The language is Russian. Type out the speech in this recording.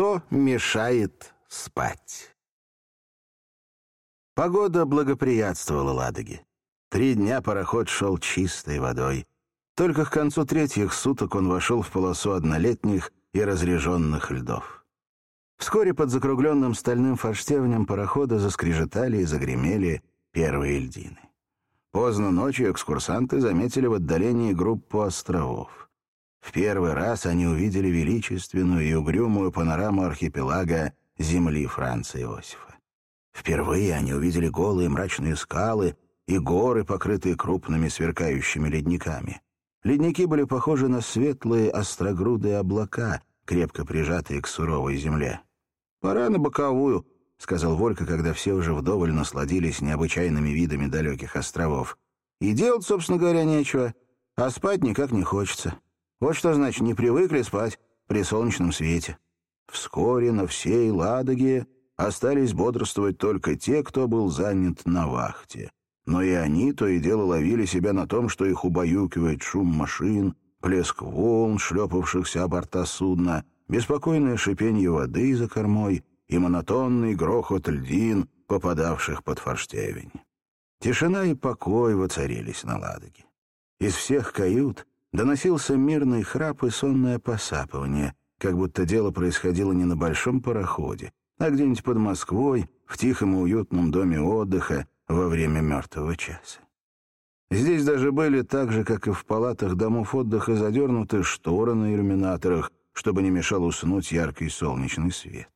что мешает спать. Погода благоприятствовала Ладоге. Три дня пароход шел чистой водой. Только к концу третьих суток он вошел в полосу однолетних и разреженных льдов. Вскоре под закругленным стальным форштевнем парохода заскрежетали и загремели первые льдины. Поздно ночью экскурсанты заметили в отдалении группу островов. В первый раз они увидели величественную и угрюмую панораму архипелага земли Франца Иосифа. Впервые они увидели голые мрачные скалы и горы, покрытые крупными сверкающими ледниками. Ледники были похожи на светлые острогрудые облака, крепко прижатые к суровой земле. «Пора на боковую», — сказал Волька, когда все уже вдоволь насладились необычайными видами далеких островов. «И делать, собственно говоря, нечего, а спать никак не хочется. Вот что значит, не привыкли спать при солнечном свете». Вскоре на всей Ладоге остались бодрствовать только те, кто был занят на вахте но и они то и дело ловили себя на том, что их убаюкивает шум машин, плеск волн, шлепавшихся о борта судна, беспокойное шипение воды за кормой и монотонный грохот льдин, попадавших под форштевень. Тишина и покой воцарились на Ладоге. Из всех кают доносился мирный храп и сонное посапывание, как будто дело происходило не на большом пароходе, а где-нибудь под Москвой, в тихом и уютном доме отдыха, во время мертвого часа. Здесь даже были так же, как и в палатах домов отдыха, задернуты шторы на иллюминаторах, чтобы не мешал уснуть яркий солнечный свет.